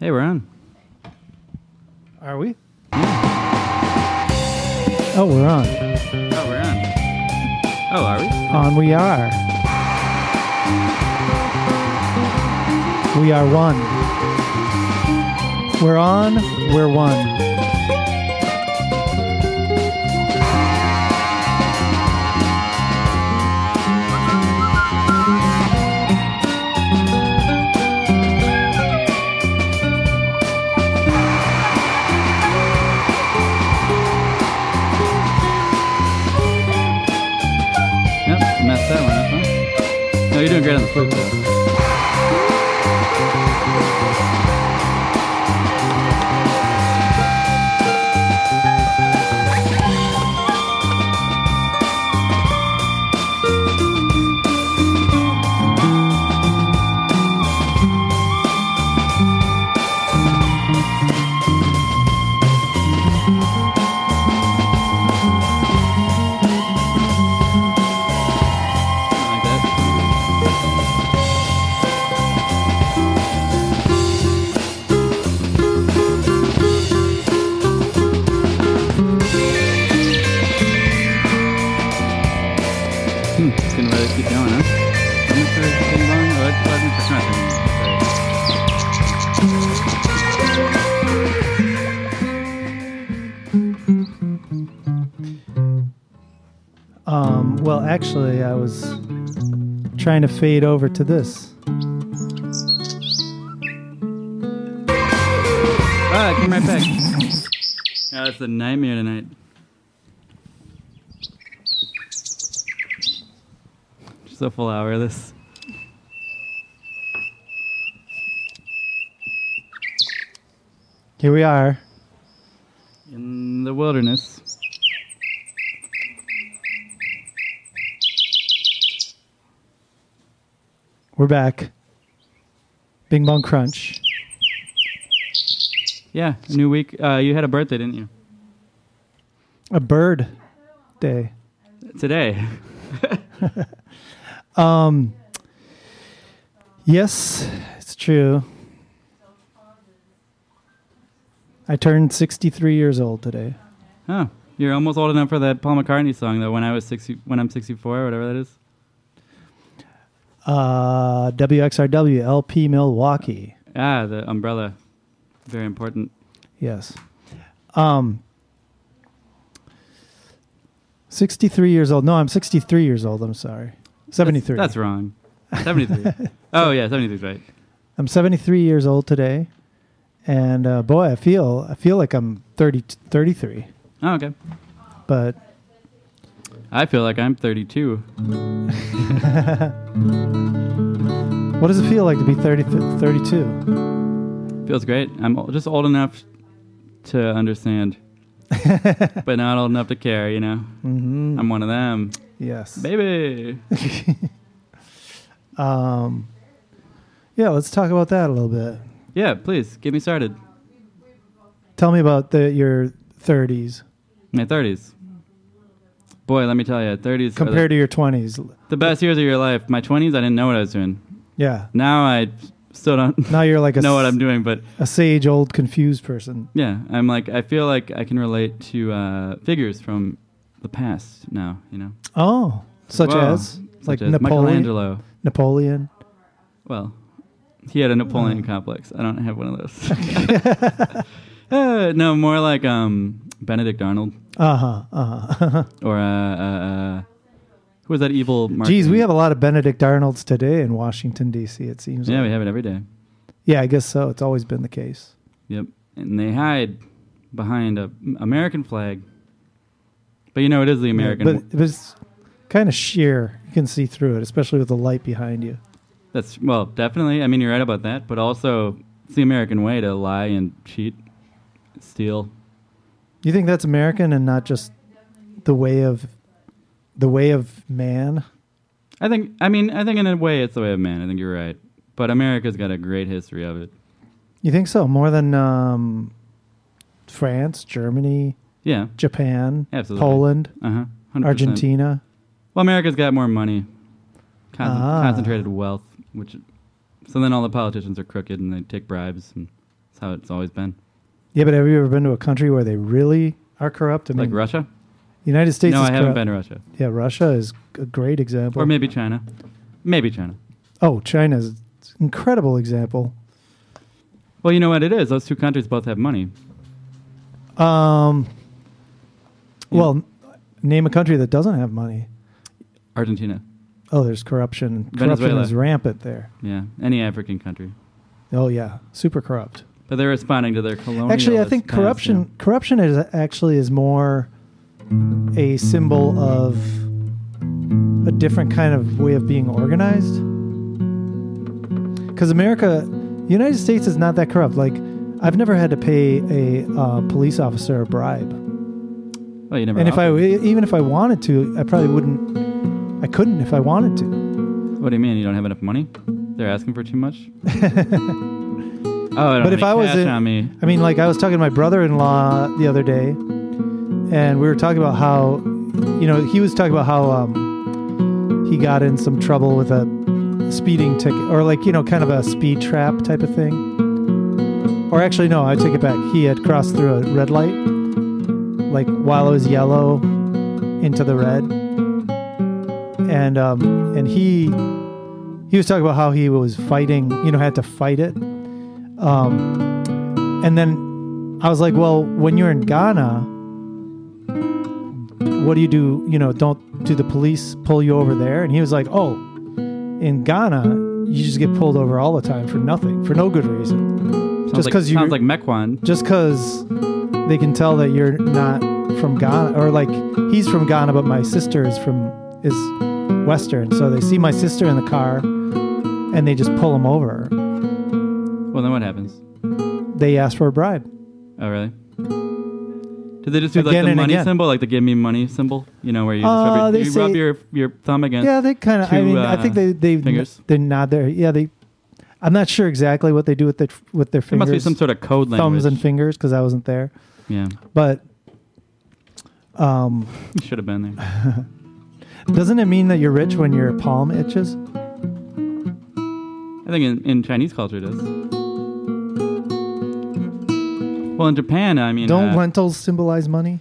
Hey, we're on. Are we? Oh, we're on. Oh, we're on. Oh, are we? On we are. We are one. We're on. We're one. No, you're doing great on the flute, though. Actually, I was trying to fade over to this. Ah, came right back. Oh, it's a nightmare tonight. Just a full hour of this. Here we are. In the wilderness. We're back. Bing Bong Crunch. Yeah, new week. Uh, you had a birthday, didn't you? A bird day. Today. Um, yes, it's true. I turned 63 years old today. Oh, you're almost old enough for that Paul McCartney song, though. When I was sixty, when I'm 64, whatever that is. Uh, WXRW LP Milwaukee. Ah, the umbrella. Very important. Yes. Um, 63 years old. No, I'm 63 years old. I'm sorry. 73. That's, that's wrong. 73. oh yeah, 73 is right. I'm 73 years old today. And uh, boy, I feel I feel like I'm 30, 33. Oh, okay. But I feel like I'm 32. what does it feel like to be 30, 32? Feels great. I'm just old enough to understand, but not old enough to care. You know, hmm I'm one of them, Yes. baby. Um, yeah, let's talk about that a little bit. Yeah, please get me started. Tell me about the your 30s My 30s. Boy, let me tell you, 30s are compared to your 20s. the, the best years of your life. My 20s, I didn't know what I was doing. Yeah. Now I still don't Now you're like a know what I'm doing, but a sage, old, confused person. yeah, I'm like I feel like I can relate to uh, figures from the past now. You know, Oh, such Whoa. as Such like as Napoleon. Michelangelo. Napoleon. Well, he had a Napoleon Oh. complex. I don't have one of those. Uh, no, more like um, Benedict Arnold Uh huh. Uh huh. or uh, uh, uh, who was that evil? Geez, marketing- we have a lot of Benedict Arnolds today in Washington D.C. It seems. Yeah, like. we have it every day. Yeah, I guess so. It's always been the case. Yep, and they hide behind a American flag. But you know, it is the American. but it was kind of sheer. You can see through it, especially with the light behind you. That's well, definitely. I mean, you're right about that. But also, it's the American way to lie and cheat, steal. You think that's American and not just the way of the way of man? I think. I mean, I think in a way, it's the way of man. I think you're right. But America's got a great history of it. You think so? More than um, France, Germany, Yeah, Japan, absolutely. Poland, Uh huh. Argentina. Well, America's got more money, Con- Ah. concentrated wealth, which. So then all the politicians are crooked and they take bribes and That's how it's always been. Yeah, but have you ever been to a country where they really are corrupt? I mean, like Russia? United States. no, I haven't corrupt. been to Russia. Yeah, Russia is a great example. Or maybe China. Maybe China. oh, China's an incredible example. Well, you know what it is. Those two countries both have money. Um, Yeah. well, name a country that doesn't have money. Argentina. Oh, there's corruption. Corruption is rampant there. Yeah. Any African country. Oh yeah, super corrupt. But they're responding to their colonial. Actually, I think corruption corruption is actually is more a symbol of a different kind of way of being organized. Because America, the United States is not that corrupt. Like, I've never had to pay a uh, police officer a bribe, Well, you never. and if I even if I wanted to, I probably wouldn't. I couldn't if I wanted to. What do you mean? You don't have enough money? They're asking for too much. oh, But if I was in- on me, I mean, like I was talking to my brother-in-law the other day, and we were talking about how, you know, he was talking about how um, he got in some trouble with a speeding ticket, or like you know, kind of a speed trap type of thing. Or actually, no, I take it back. He had crossed through a red light, like while it was yellow, into the red, and um, and he he was talking about how he was fighting, you know, had to fight it. Um, and then I was like, well, when you're in Ghana, what do you do? You know, don't do the police pull you over there? And he was like, oh, in Ghana, you just get pulled over all the time for nothing, for no good reason. sounds just like, 'cause you- sounds like Mequon. Just because they can tell that you're not from Ghana, or like he's from Ghana, but my sister is from is Western, so they see my sister in the car, and they just pull him over. Well, then what happens? They ask for a bribe. Oh, really? Did they just do like Again the and money again. symbol, like the give me money symbol? You know, where you just Uh, rub, they your, you rub say- your your thumb against. Yeah, they kind of. I two, mean, I uh, think they they fingers? they nod their. Yeah, they. I'm not sure exactly what they do with their with their there fingers. must be some sort of code language. thumbs and fingers because I wasn't there. Yeah, But um, you should have been there. doesn't it mean that you're rich when your palm itches? I think in, in Chinese culture it is. Well, in Japan, I mean, Don't uh, lentils symbolize money?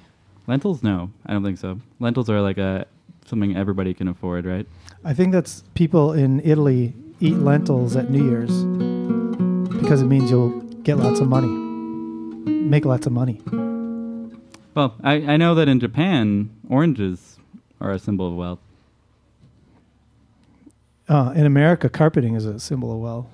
lentils? No, I don't think so. Lentils are like a something everybody can afford, right? I think that's people in Italy eat lentils at New Year's because it means you'll get lots of money, make lots of money. Well, I, I know that in Japan, oranges are a symbol of wealth. Uh, in America, carpeting is a symbol of wealth.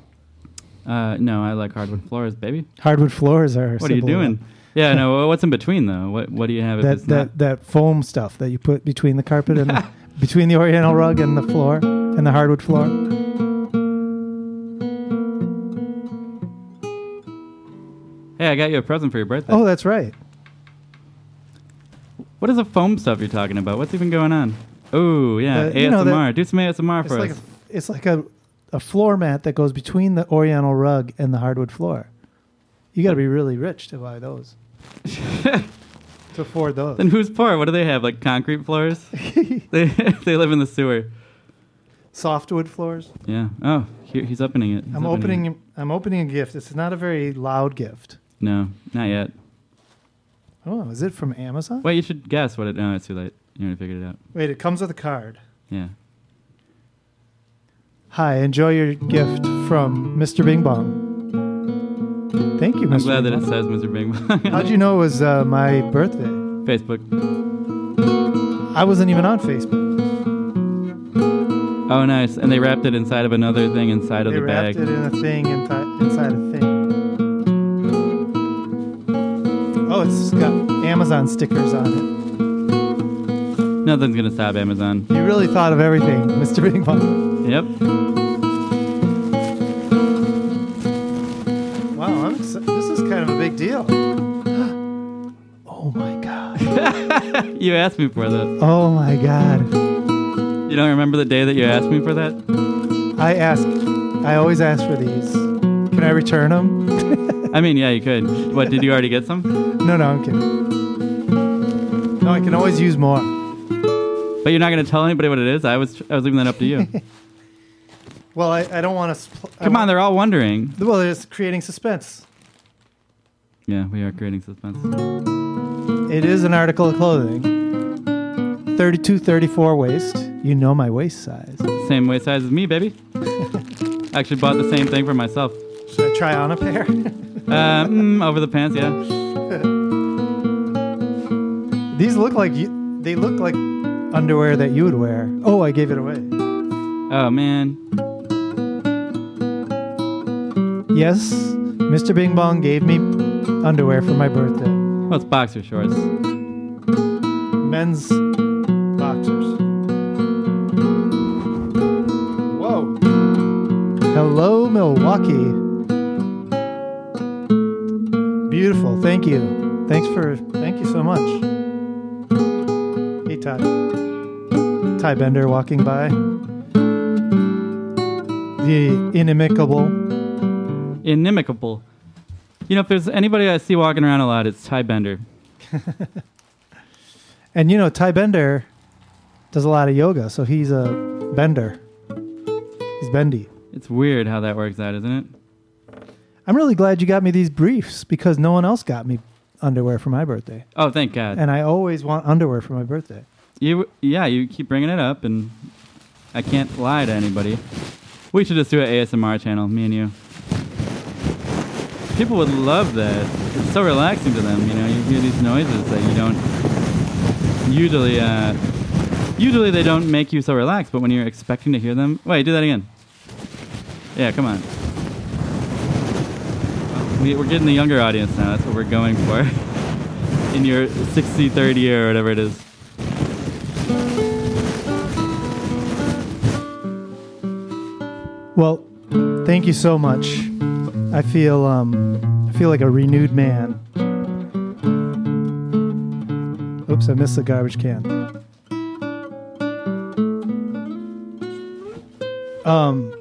Uh, no, I like hardwood floors, baby. Hardwood floors are. What are you doing? Yeah, no. What's in between though? What What do you have? That that that foam stuff that you put between the carpet and the, between the oriental rug and the floor and the hardwood floor. Hey, I got you a present for your birthday. Oh, that's right. What is the foam stuff you're talking about? What's even going on? Oh, yeah, Uh, ASMR. know that- Do some ASMR for like us. a, it's like a a floor mat that goes between the oriental rug and the hardwood floor. You got to be really rich to buy those. to afford those. then who's poor? What do they have? Like concrete floors? they they live in the sewer. Softwood floors. Yeah. Oh, here, he's opening it. He's I'm opening. opening. I'm opening a gift. It's not a very loud gift. No, not yet. Oh, is it from Amazon? Wait, you should guess what it. No, it's too late. You already figured it out. Wait, it comes with a card. Yeah. Hi, enjoy your gift from Mr. Bing Bong. Thank you, Mr. I'm glad Bing that it says Mr. Bing Bong. How'd you know it was uh, my birthday? Facebook. I wasn't even on Facebook. Oh, nice. And they wrapped it inside of another thing inside of they the wrapped bag. it in a thing infi- inside a thing. Oh, it's got Amazon stickers on it. Nothing's gonna stop Amazon. You really thought of everything, Mr. Bing Bong. Yep. Wow, I'm exci- this is kind of a big deal. oh my god. You asked me for that. Oh my god. You don't remember the day that you asked me for that? I ask. I always ask for these. Can I return them? I mean, yeah, you could. What? Did you already get some? no, no, I'm kidding. No, I can always use more. But you're not gonna tell anybody what it is. I was. I was leaving that up to you. Well, I, I don't want to. Spl- Come on, they're all wondering. Well, it's creating suspense. Yeah, we are creating suspense. It is an article of clothing. 32, 34 waist. You know my waist size. Same waist size as me, baby. Actually bought the same thing for myself. Should I try on a pair? Uh, mm, over the pants, yeah. These look like you, they look like underwear that you would wear. Oh, I gave it away. Oh man, Yes, Mr. Bing Bong gave me underwear for my birthday. well, it's boxer shorts. Men's boxers. Whoa. Hello, Milwaukee. Beautiful. Thank you. Thanks for. Thank you so much. Hey, Todd. Ty Bender walking by. The inimicable. Inimical. You know, if there's anybody I see walking around a lot, it's Ty Bender. And you know, Ty Bender does a lot of yoga, so he's a bender. He's bendy. It's weird how that works out, isn't it? I'm really glad you got me these briefs because no one else got me underwear for my birthday. Oh, thank God. And I always want underwear for my birthday. You, yeah, you keep bringing it up, and I can't lie to anybody. We should just do an ASMR channel, me and you. People would love that. It's so relaxing to them, you know. You hear these noises that you don't usually. Uh, usually they don't make you so relaxed, but when you're expecting to hear them, wait, do that again. Yeah, come on. We, we're getting the younger audience now. That's what we're going for. In your 60 30 year or whatever it is. Well, thank you so much. I feel um I feel like a renewed man. Oops, I missed the garbage can. Um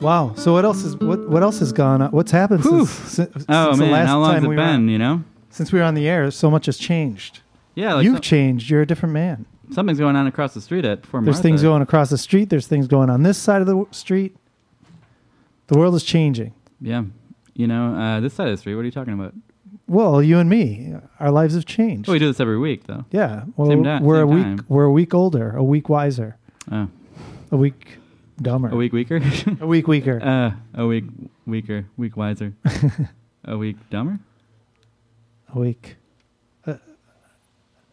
Wow. So what else is what what else has gone on? What's happened Whew. since, since, Oh since man, the last how long's time it we been? were You know? since we were on the air? So much has changed. Yeah, like You've some- changed. You're a different man. something's going on across the street at Fort There's Martha. things going across the street. There's things going on this side of the w- street. The world is changing. Yeah, you know, uh, this side of the street. What are you talking about? Well, you and me, our lives have changed. Oh, we do this every week, though. yeah, well, Same da- we're a same week time. we're a week older, a week wiser, Oh, a week dumber, a week weaker. a week weaker. uh, a week weaker, week wiser, a week dumber. a week. Uh,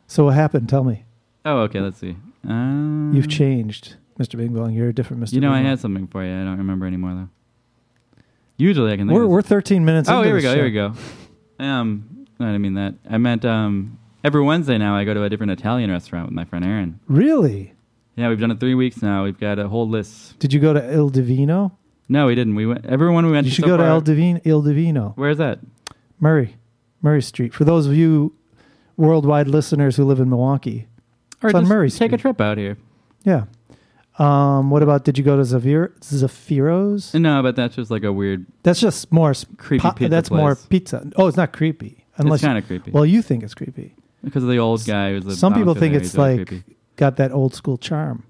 so what happened? Tell me. Oh, okay. Let's see. Um, You've changed, Mr. Bing Bong. You're a different Mr. You know, Bing I Bong. had something for you. I don't remember anymore though. Usually, I can. Think We're of we're 13 minutes. Oh, into here we this go. show. Here we go. Um, no, I didn't mean that. I meant um, every Wednesday now. I go to a different Italian restaurant with my friend Aaron. Really? Yeah, we've done it three weeks now. We've got a whole list. Did you go to Il Divino? No, we didn't. We went. Everyone we went. You to should so go to far- El Divino. Il Divino. Where's that? Murray, Murray Street. For those of you worldwide listeners who live in Milwaukee, Or It's on just Murray Take a trip out here. yeah. Um, what about? Did you go to Zafir, Zaffiro's? No, but that's just like a weird, That's just more s- creepy pizza That's place. more pizza. Oh, it's not creepy. Unless it's kind of creepy. well, you think it's creepy. because of the old guy who's the Some people bouncer think there, it's he's like creepy. got that old school charm.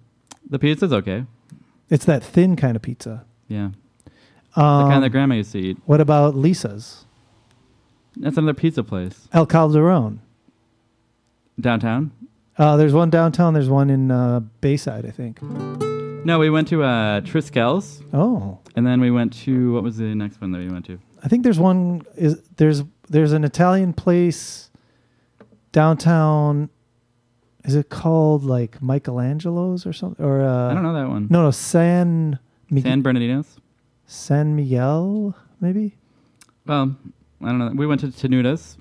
the pizza's okay. It's that thin kind of pizza. Yeah, Um, the kind that grandma used to eat. what about Lisa's That's another pizza place El Calderon? downtown. Uh, there's one downtown. There's one in uh, Bayside, I think. No, we went to uh, Triskel's, Oh, and then we went to what was the next one that we went to? I think there's one. Is there's there's an Italian place downtown. Is it called like Michelangelo's or something? Or uh, I don't know that one. No, no, San Mi- San Bernardino's. San Miguel, maybe. Well, I don't know. We went to Tenuda's.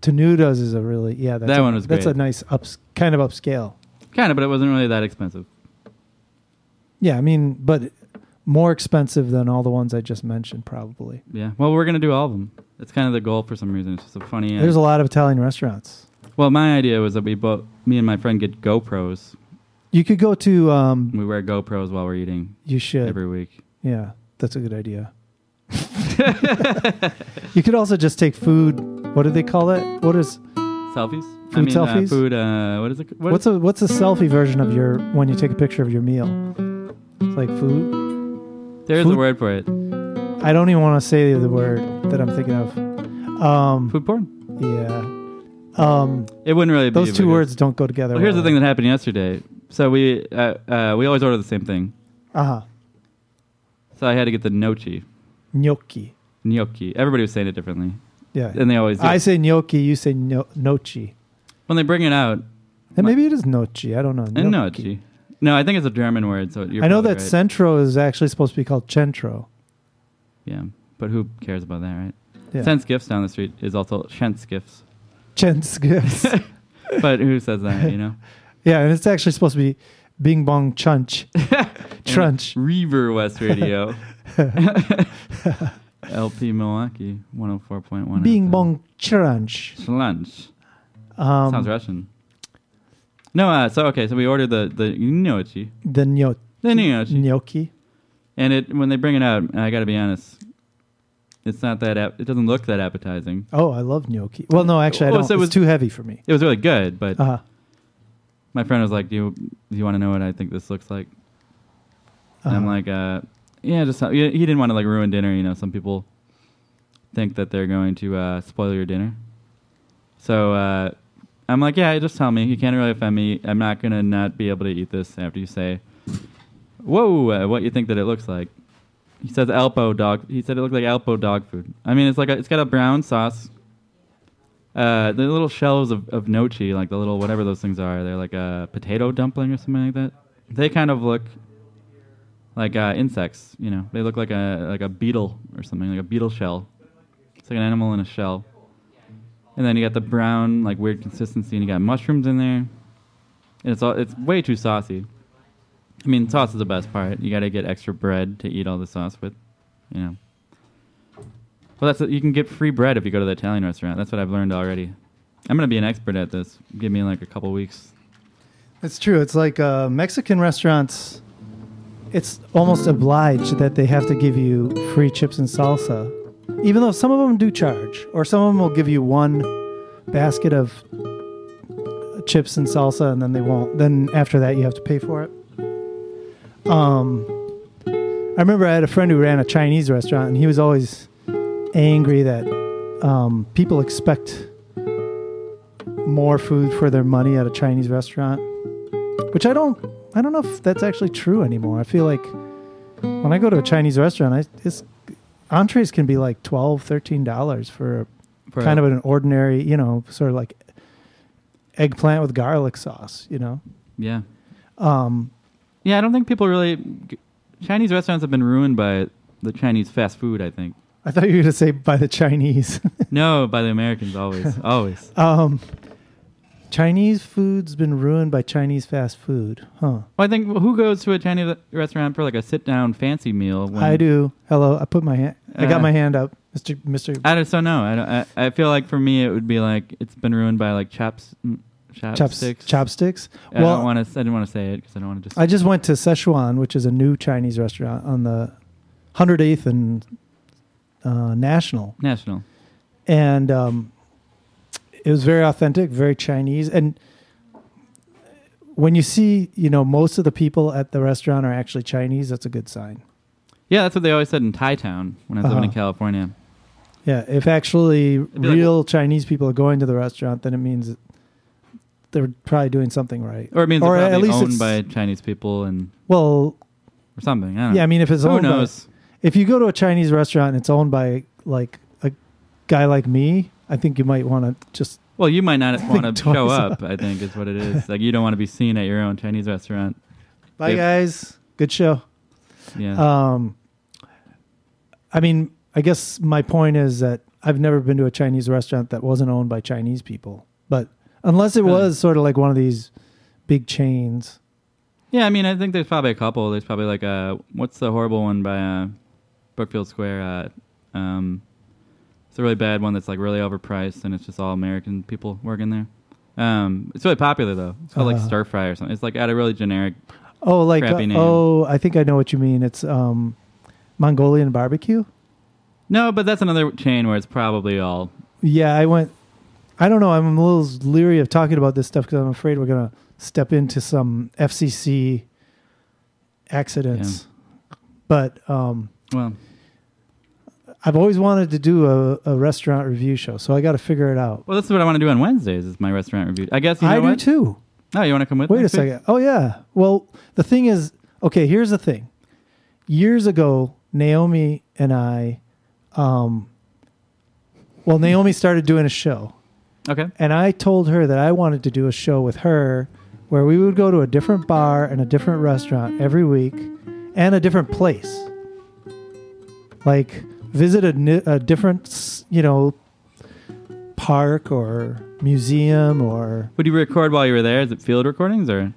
Tenuda's is a really yeah. That's That a, one was That's great. a nice ups kind of upscale. Kind of, but it wasn't really that expensive. Yeah, I mean, but more expensive than all the ones I just mentioned, probably. Yeah. Well, we're gonna do all of them. It's kind of the goal for some reason. It's just a funny. There's a lot of Italian restaurants. well, my idea was that we both, me and my friend, get GoPros. You could go to. Um, We wear GoPros while we're eating you should. every week. Yeah, that's a good idea. you could also just take food. What do they call it? What is Selfies. I Food mean, Uh, selfies? food. Uh, what is it? What what's is- a what's a selfie version of your when you take a picture of your meal? It's like food. There's food- a word for it. I don't even want to say the word that I'm thinking of. Um, Food porn. yeah. Um, It wouldn't really be those two words don't go together. Well, here's the thing that happened yesterday. So we uh, uh, we always order the same thing. Uh huh. So I had to get the gnocchi, Gnocchi. gnocchi. Everybody was saying it differently, Yeah. and they always do. I say gnocchi. You say no- nochi. When they bring it out. And maybe it is nochi. I don't know. Eh, and gnocchi. No, I think it's a German word. So I know that right. centro is actually supposed to be called centro. Yeah, but who cares about that, right? Yeah. Sense Gifts down the street is also Shent's Gifts. Chens gifts. but who says that, you know? yeah, and it's actually supposed to be Bing Bong Chunch. Trunch. Riverwest Radio. LP Milwaukee, 104.1. Bing FM. Bong Chunch. Lunch. Um, Sounds Russian. No, uh, so okay, so we ordered the the gnocchi, The gno- the gnocchi, gnocchi. and it when they bring it out, I got to be honest, it's not that ap- it doesn't look that appetizing. Oh, I love gnocchi. Well, no, actually, I Well, don't. so it it's was- too heavy for me. It was really good, but Uh my friend was like, "Do you do you want to know what I think this looks like?" And I'm Uh-huh. like, uh, "Yeah, just he he didn't want to like ruin dinner. You know, some people think that they're going to uh, spoil your dinner. So uh, I'm like, yeah, just tell me. You can't really offend me. I'm not gonna not be able to eat this after you say, whoa, uh, what you think that it looks like. He says Alpo dog. He said it looked like Alpo dog food. I mean, it's like a, it's got a brown sauce. Uh, the little shells of, of gnocchi, like the little whatever those things are, they're like a potato dumpling or something like that. They kind of look like uh, insects. You know, they look like a like a beetle or something, like a beetle shell. It's like an animal in a shell. And then you got the brown, like weird consistency, and you got mushrooms in there. And it's all it's way too saucy. I mean, sauce is the best part. You got to get extra bread to eat all the sauce with. You know. Well, that's you can get free bread if you go to the Italian restaurant. That's what I've learned already. I'm gonna be an expert at this. Give me like a couple weeks. It's true. It's like uh, Mexican restaurants. It's almost obliged that they have to give you free chips and salsa, even though some of them do charge, or some of them will give you one basket of chips and salsa, and then they won't. Then after that, you have to pay for it. Um, I remember I had a friend who ran a Chinese restaurant, and he was always angry that um, people expect more food for their money at a Chinese restaurant which I don't I don't know if that's actually true anymore. I feel like when I go to a Chinese restaurant, I it's entrees can be like 12 13 dollars for, For kind of an ordinary, you know, sort of like eggplant with garlic sauce, you know. yeah. Um Yeah, I don't think people really. Chinese restaurants have been ruined by the Chinese fast food. I think. I thought you were going to say by the Chinese. No, by the Americans always, always. um Chinese food's been ruined by Chinese fast food. Huh. Well, I think who goes to a Chinese restaurant for like a sit-down fancy meal? When, I do. Hello. I put my hand I got Uh, my hand up. Mr. Mr. I just don't know. I, don't, I I feel like for me it would be like it's been ruined by like chops, mm, chopsticks. chopsticks. I don't want to. I didn't want to say it because I don't want to just. I just went to Szechuan, which is a new Chinese restaurant on the 108th and uh, National, national. and um, it was very authentic, very Chinese. And when you see, you know, most of the people at the restaurant are actually Chinese, that's a good sign. Yeah, that's what they always said in Thai Town when I was living in Uh-huh. California. Yeah, if actually be like- real Chinese people are going to the restaurant, then it means that they're probably doing something right. Or it means Or they're at probably least owned it's- by Chinese people and Well, or something. I don't yeah, I know. mean, if it's who owned by, knows? if you go to a Chinese restaurant and it's owned by like a guy like me, I think you might want to just Well, you might not want to twice show up. I think is what it is. like you don't want to be seen at your own Chinese restaurant. bye If- guys. Good show. Yeah. Um, I mean, I guess my point is that I've never been to a Chinese restaurant that wasn't owned by Chinese people, but unless it Really? was sort of like one of these big chains. yeah, I mean, I think there's probably a couple. There's probably like a what's the horrible one by uh, Brookfield Square? Uh, um, it's a really bad one that's like really overpriced and it's just all American people working there. Um, it's really popular though. It's called like Uh-huh. stir fry or something. It's like at a really generic. Oh, like Crappy uh, name. oh, I think I know what you mean. It's um, Mongolian barbecue. No, but that's another chain where it's probably all. Yeah, I went. I don't know. I'm a little leery of talking about this stuff because I'm afraid we're gonna step into some FCC accidents. But um, Well, I've always wanted to do a, a restaurant review show, so I got to figure it out. Well, this is what I want to do on Wednesdays. Is my restaurant review? I guess you know I do too. Oh, you want to come with? Wait a next week? second. Oh yeah. Well, the thing is, okay. Here's the thing. Years ago, Naomi and I, um, well, Naomi started doing a show, Okay. and I told her that I wanted to do a show with her where we would go to a different bar and a different restaurant every week and a different place. Like visit a, a different, you know, park or museum or Would you record while you were there? Is it field recordings or?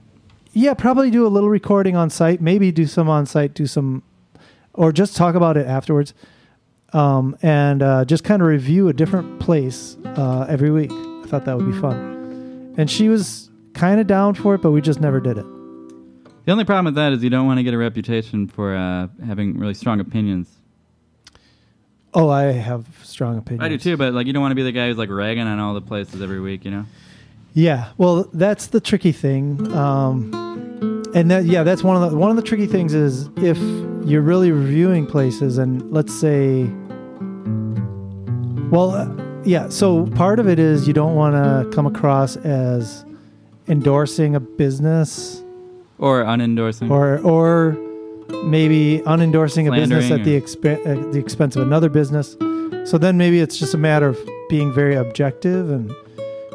yeah, probably do a little recording on site, maybe do some on site, do some or just talk about it afterwards. Um, and uh, just kind of review a different place uh, every week. I thought that would be fun. And she was kind of down for it, but we just never did it. The only problem with that is you don't want to get a reputation for uh, having really strong opinions. Oh, I have strong opinions. I do too, but like you don't want to be the guy who's like ragging on all the places every week, you know? Yeah, well, that's the tricky thing. Um, and that, yeah, that's one of the one of the tricky things is if you're really reviewing places, and let's say, well, uh, yeah. So part of it is you don't want to come across as endorsing a business Or unendorsing. or or maybe unendorsing a business at the expe- at the expense of another business. So then maybe it's just a matter of being very objective, and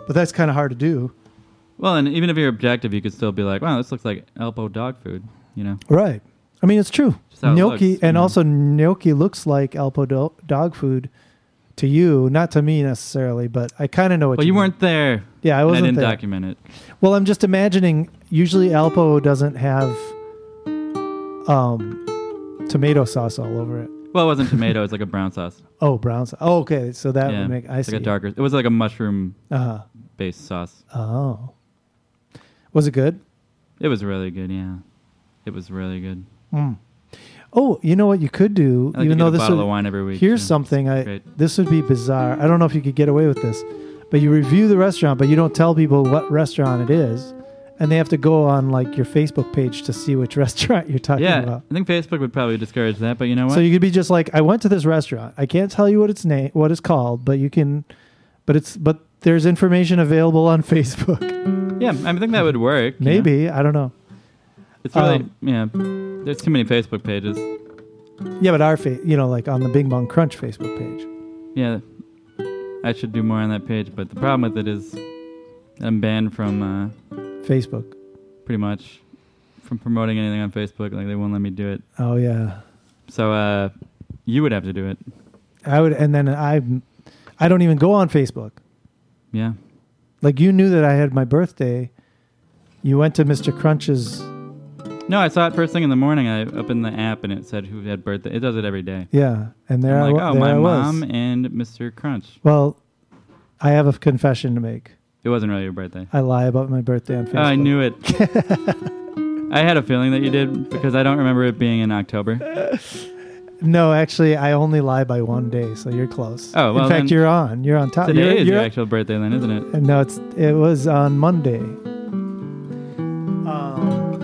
but that's kind of hard to do. well, and even if you're objective, you could still be like, wow, this looks like Alpo dog food, you know? Right. I mean, it's true. Just how it Gnocchi, looks, and you know. also gnocchi looks like Alpo do- dog food to you, not to me necessarily, but I kind of know what you Well, you mean. weren't there. Yeah, I and wasn't I didn't there. document it. Well, I'm just imagining. Usually, Alpo doesn't have um, tomato sauce all over it. Well, it wasn't tomato. It's like a brown sauce. Oh, brown sauce. Oh, okay. So that yeah, would make. I it's see. like a darker. It was like a mushroom uh-huh. based sauce. Oh, was it good? It was really good. Yeah, it was really good. Mm. Oh, you know what you could do, like even though a this bottle would, of wine every week. Here's too. something I Great. this would be bizarre. I don't know if you could get away with this, but you review the restaurant, but you don't tell people what restaurant it is, and they have to go on like your Facebook page to see which restaurant you're talking Yeah, about. I think Facebook would probably discourage that, but you know what? So you could be just like, I went to this restaurant. I can't tell you what its name, what it's called, but you can, but it's but there's information available on Facebook. yeah, I think that would work. you know? Maybe I don't know. It's really Um, yeah. There's too many Facebook pages. Yeah, but our fa- you know, like on the Bing Bong Crunch Facebook page. Yeah, I should do more on that page, but the problem with it is I'm banned from uh, Facebook. pretty much from promoting anything on Facebook. Like they won't let me do it. Oh yeah. So uh, you would have to do it. I would, and then I, I don't even go on Facebook. Yeah. Like you knew that I had my birthday. You went to Mr. Crunch's. No, I saw it first thing in the morning. I opened the app and it said who had birthday. It does it every day. Yeah, and there I'm I, like, wa- oh, there my I was. mom and Mr. Crunch. Well, I have a confession to make. It wasn't really your birthday. I lie about my birthday on Facebook. Oh, I knew it. I had a feeling that you did because I don't remember it being in October. No, actually, I only lie by one day, so you're close. Oh, well, in fact, then you're on. You're on top. Today you're, is you're, your actual birthday, then, isn't it? No, it's it was on Monday.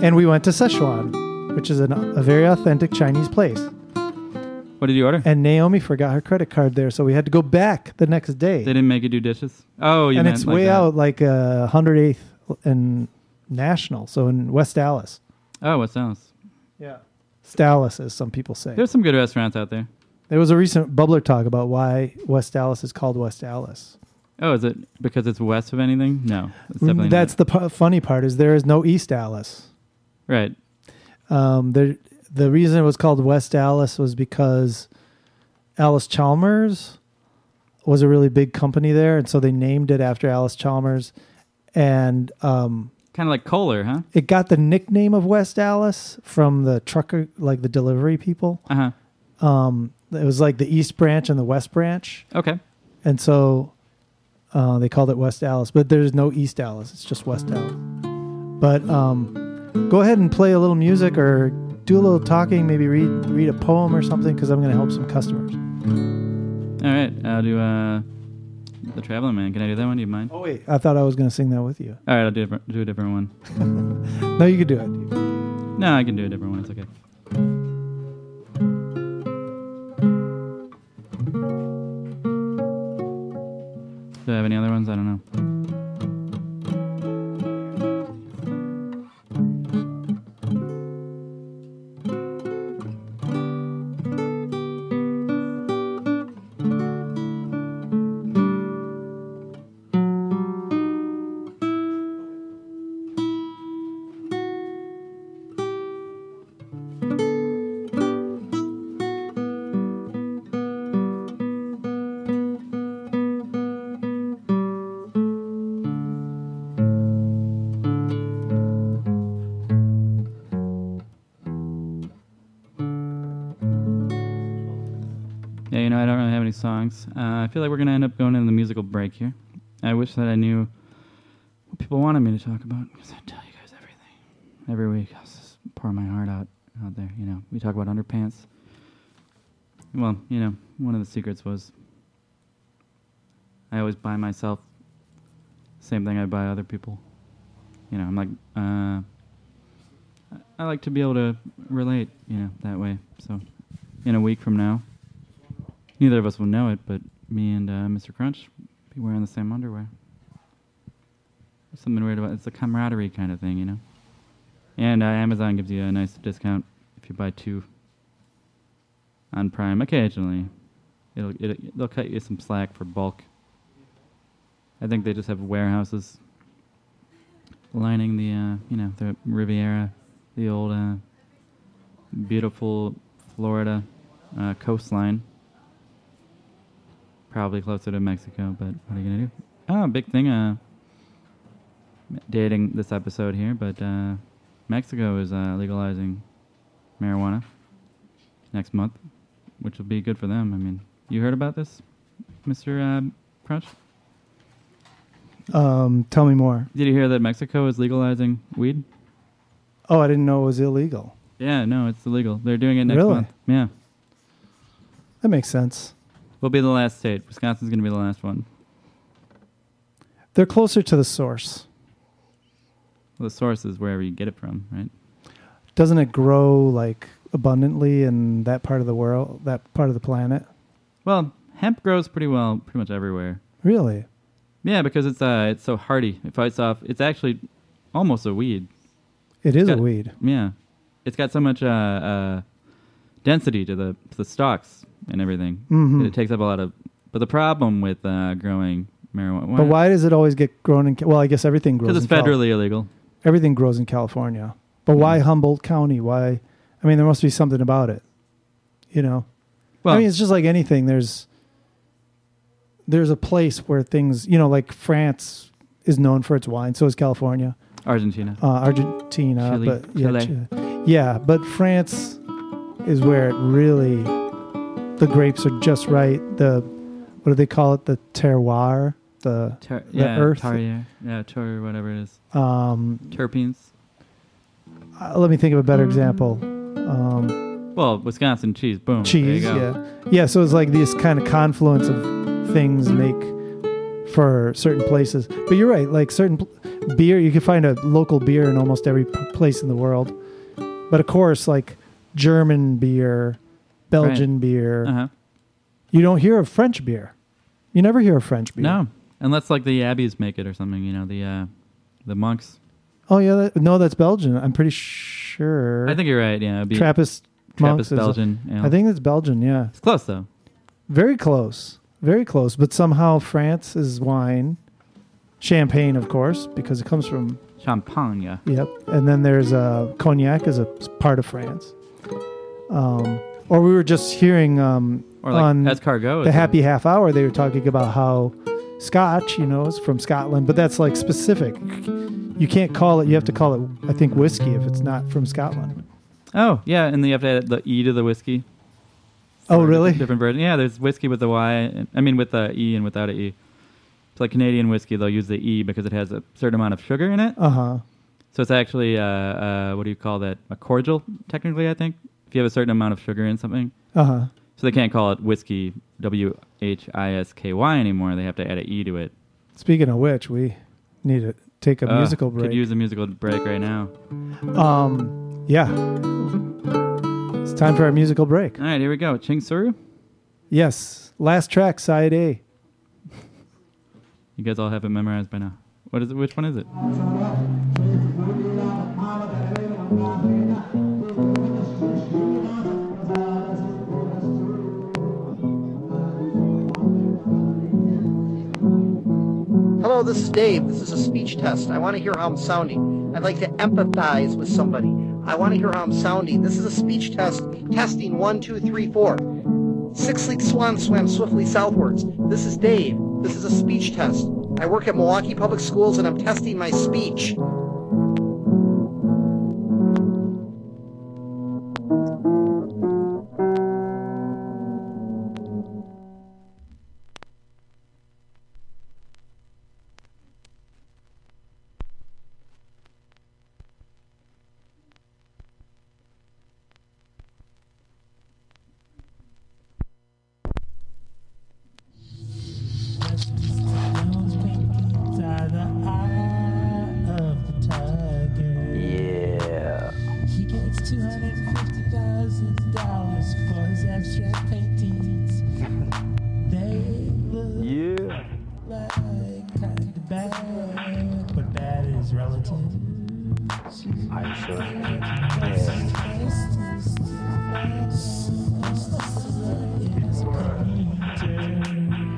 And we went to Szechuan, which is an, a very authentic Chinese place. What did you order? And Naomi forgot her credit card there, so we had to go back the next day. They didn't make you do dishes. Oh, you and meant it's like way that. out, like uh, 108th and National, so in West Dallas. Oh, West Dallas. Yeah, Dallas, as some people say. There's some good restaurants out there. There was a recent bubbler talk about why West Dallas is called West Dallas. Oh, is it because it's west of anything? No, Mm, That's not. the pu- funny part is there is no East Dallas. Right. Um, there, the reason it was called West Allis was because Allis-Chalmers was a really big company there, and so they named it after Allis-Chalmers, and um, Kind of like Kohler, huh? it got the nickname of West Allis from the trucker, like the delivery people. Uh huh. Um, it was like the East Branch and the West Branch, Okay. and so uh, they called it West Allis, But there's no East Allis. it's just West Allis. But um, go ahead and play a little music or do a little talking, maybe read read a poem or something because I'm going to help some customers. All right, I'll do uh, the Traveling Man. Can I do that one? Do you mind? Oh wait, I thought I was going to sing that with you. All right, I'll do a, do a different one. no, you can do it. No, I can do a different one. It's okay. Do I have any other ones? I don't know. Songs. Uh, I feel like we're going to end up going into the musical break here. I wish that I knew what people wanted me to talk about because I tell you guys everything. Every week, I just pour my heart out out there. You know, we talk about underpants. Well, you know, one of the secrets was I always buy myself same thing I buy other people. You know, I'm like, uh, I- I like to be able to relate, you know, that way. So, in a week from now, neither of us will know it, but me and uh, Mr. Crunch be wearing the same underwear. There's something weird about it. It's a camaraderie kind of thing, you know. And uh, Amazon gives you a nice discount if you buy two on Prime. Occasionally, it'll it, they'll cut you some slack for bulk. I think they just have warehouses lining the uh, you know the Riviera, the old uh, beautiful Florida uh, coastline. Probably closer to Mexico, but what are you gonna do? Oh, big thing. Uh, dating this episode here, but uh, Mexico is uh, legalizing marijuana next month, which will be good for them. I mean, you heard about this, Mister uh, Crunch? Um, tell me more. Did you hear that Mexico is legalizing weed? Oh, I didn't know it was illegal. Yeah, no, it's illegal. They're doing it next Really? month. Yeah, That makes sense. We'll be the last state. Wisconsin's going to be the last one. They're closer to the source. Well, the source is wherever you get it from, right? Doesn't it grow like abundantly in that part of the world, that part of the planet? Well, hemp grows pretty well, pretty much everywhere. Really? Yeah, because it's uh, it's so hardy. It fights off. It's actually almost a weed. It is a Got- weed. Yeah, it's got so much uh, uh, density to the to the stalks and everything. Mhm. It takes up a lot of. But the problem with uh, growing marijuana, But why does it always get grown in? Well, I guess everything grows. Because it's federally illegal. everything grows in California. But why Mhm. Humboldt County? Why? I mean, there must be something about it. You know. Well, I mean, it's just like anything. There's there's a place where things, you know, like France is known for its wine. So is California, Argentina. uh, Argentina, Chile. but yeah, Chile. Chi- yeah, but France is where it really the grapes are just right. The what do they call it? The terroir. The Ter- the yeah, earth. Tarrier. Yeah, tar, whatever it is. um, Terpenes. uh, let me think of a better example. Um, Well, Wisconsin cheese. Boom. cheese. There you go. Yeah, yeah. So it's like this kind of confluence of things make for certain places. But you're right. Like certain pl- beer, you can find a local beer in almost every p- place in the world. But of course, like German beer, Belgian beer, Uh-huh. you don't hear of French beer. You never hear of French beer. No, unless like the abbeys make it or something. You know, the uh, the monks. Oh yeah, that, no, that's Belgian. I'm pretty sure. I think you're right. Yeah, Trappist monks. Trappist is a- Belgian. I think it's Belgian. Yeah. it's close though. Very close. Very close. But somehow France is wine. Champagne, of course, because it comes from Champagne. Yep. And then there's uh, cognac is a part of France. Um, or we were just hearing um, Or like on escargot. the Happy Half Hour. They were talking about how Scotch, you know, is from Scotland, but that's like specific. You can't call it. You have to call it. I think whiskey if it's not from Scotland. Oh yeah, and then you have to add the e to the whiskey. Oh, really? Different version. Yeah, there's whiskey with the y. I mean, with the e and without a e. It's like Canadian whiskey. They'll use the e because it has a certain amount of sugar in it. Uh huh. So it's actually uh, uh, what do you call that? A cordial, technically, I think. If you have a certain amount of sugar in something, Uh huh. so they can't call it whiskey W H I S K Y anymore. They have to add an e to it. Speaking of which, we need to take a Uh, musical break. Could use a musical break right now. Um, yeah. It's time for our musical break. All right, here we go. Ching Suru. Yes. Last track, side A. You guys all have it memorized by now. What is it? Which one is it? This is Dave. This is a speech test. I want to hear how I'm sounding. I'd like to empathize with somebody. I want to hear how I'm sounding. This is a speech test. Testing one, two, three, four. Six-legged swan swam swiftly southwards. This is Dave. This is a speech test. I work at Milwaukee Public Schools and I'm testing my speech. Bad is relative. Are you sure? Yeah.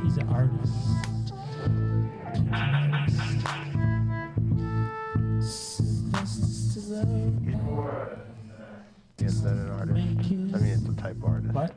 He's an artist. Is that an artist? I mean, it's a type artist. What?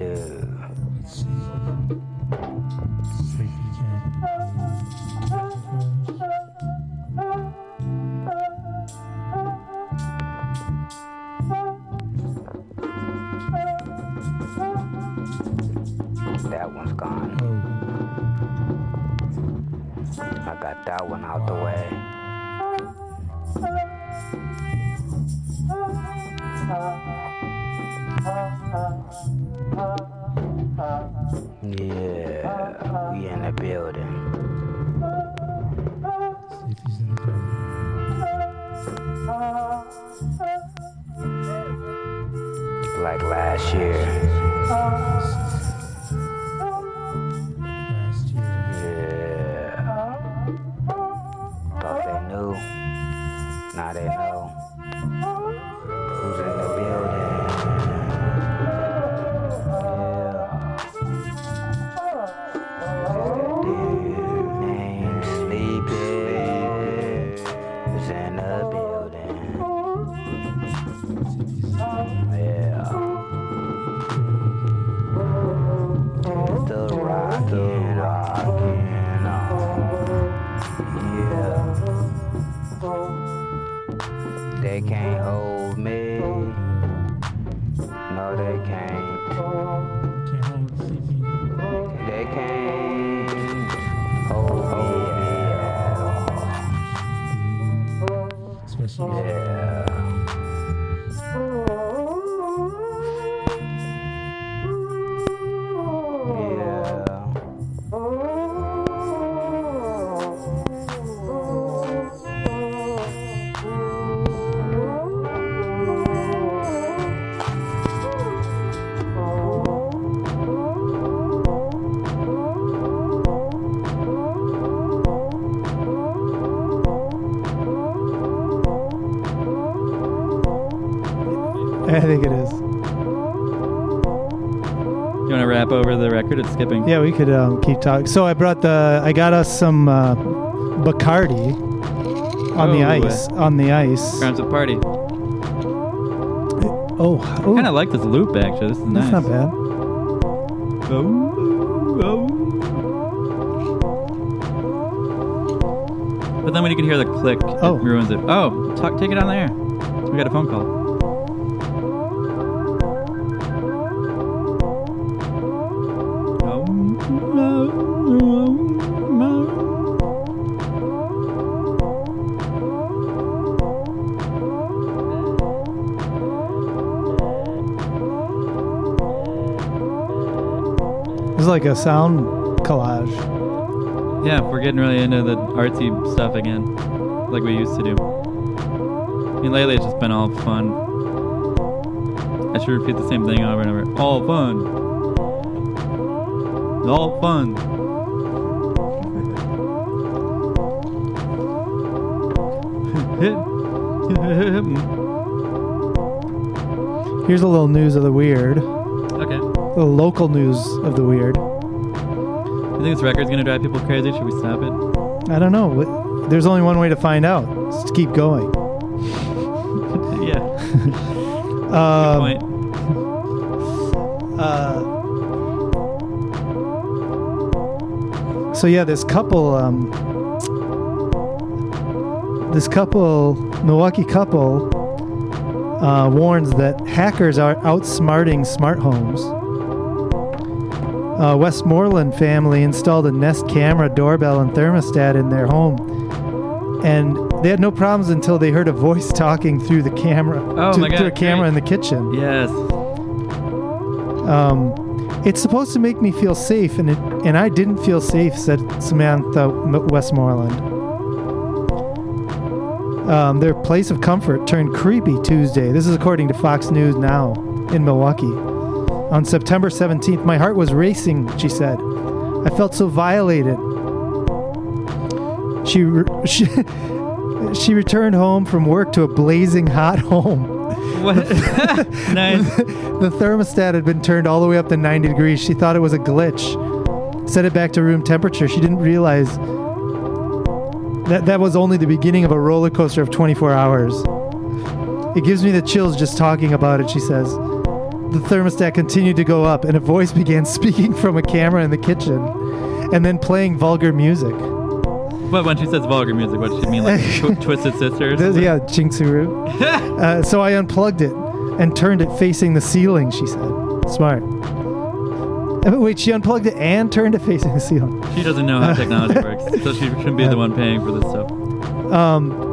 You skipping. Yeah, we could um, keep talking. So I brought the. I got us some uh, Bacardi on the Oh, ice. On the ice. Grounds of party. Oh, I oh kind of like this loop actually. This is nice. that's not bad. Oh, oh. But then when you can hear the click, Oh. it ruins it. Oh, talk, take it on the air. We got a phone call. Like a sound collage. Yeah, we're getting really into the artsy stuff again, like we used to do. I mean, lately it's just been all fun. I should repeat the same thing over and over. All fun. All fun. Here's a little news of the weird. The local news of the weird. You think this record's gonna drive people crazy? Should we stop it? I don't know. There's only one way to find out. Just keep going. yeah. Um, Point. Uh, so yeah, this couple, um, this couple, Milwaukee couple, uh, warns that hackers are outsmarting smart homes. Uh, Westmoreland family installed a Nest camera doorbell and thermostat in their home, and they had no problems until they heard a voice talking through the camera Oh to, my God, a camera in the kitchen. Yes. Um, it's supposed to make me feel safe, and it, and I didn't feel safe," said Samantha Westmoreland. Um, their place of comfort turned creepy Tuesday. This is according to Fox News Now in Milwaukee. On September 17th, my heart was racing. She said, "I felt so violated." She re- she she returned home from work to a blazing hot home. What? nice. the thermostat had been turned all the way up to 90 degrees. She thought it was a glitch. Set it back to room temperature. She didn't realize that that was only the beginning of a roller coaster of 24 hours. It gives me the chills just talking about it, she says. The thermostat continued to go up, and a voice began speaking from a camera in the kitchen and then playing vulgar music. What when she says vulgar music? What does she mean? Like tw- Twisted Sisters? Yeah, Chinksuru. uh, so I unplugged it and turned it facing the ceiling, she said. Smart. Uh, Wait, she unplugged it and turned it facing the ceiling. She doesn't know how technology works, so she shouldn't be the one paying for this stuff. Um,